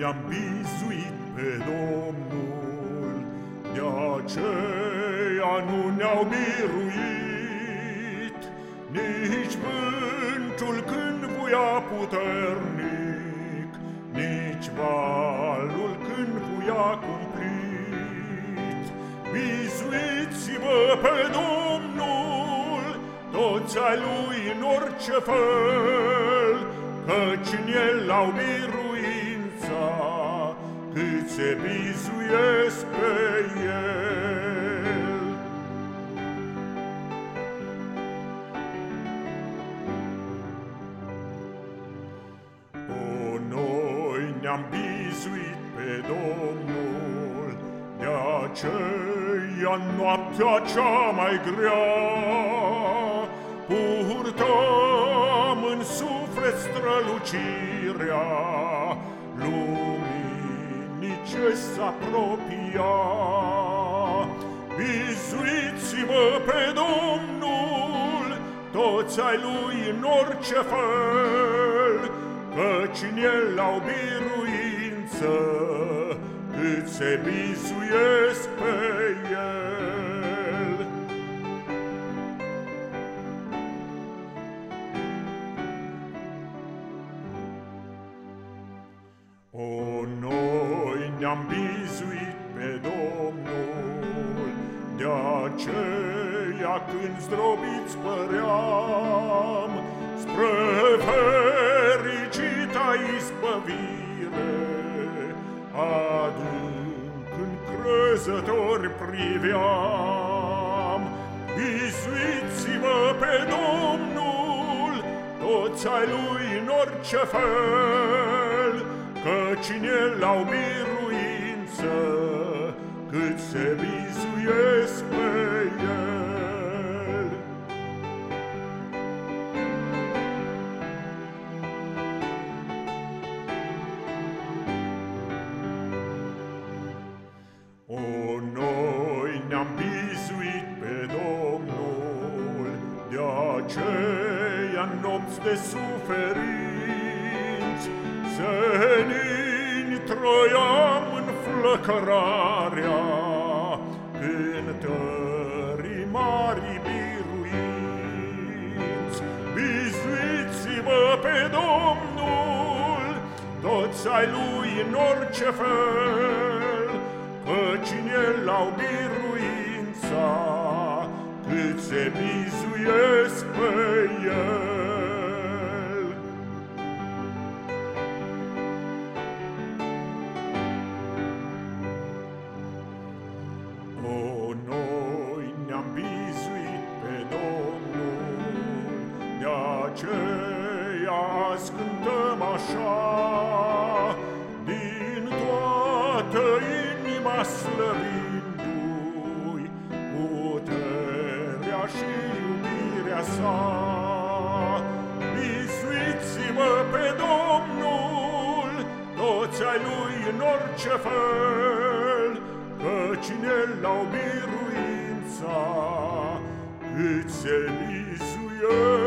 ne-am bizuit pe Domnul, De aceea nu ne-au biruit, Nici vântul când buia puternic, Nici valul când buia cumplit. Bizuiți-vă pe Domnul, toți ai Lui în orice fel, Căci în El au biruința Cât se bizuiesc pe El. O, noi ne-am bizuit pe Domnul De aceea noaptea cea mai grea Purtăm în suflet strălucirea luminii ce s-apropia. Bizuiți-vă pe Domnul, toți ai Lui în orice fel, Căci în El au biruință, cât se bizuiesc pe El. O, noi ne-am bizuit pe Domnul, De aceea când zdrobiți păream, Spre fericita izbăvire, Adânc încrezători priveam. Bizuiți-vă pe Domnul, toți ai Lui în orice fel, Căci în el au biruință, cât se bizuiesc pe el. O, noi ne-am bizuit pe Domnul, De aceea nopți de suferinți, Senin troiam în flăcărarea Cântării mari biruinți. Bizuiți-vă pe Domnul, toți ai Lui în orice fel, Căci în El au biruința, cât se bizuiesc pe El. De aceea azi cântăm așa, Din toată inima slăvindu-i Puterea și iubirea sa. Bizuiți-vă pe Domnul, toți ai Lui în orice fel, Căci în El au biruința, cât se bizuiesc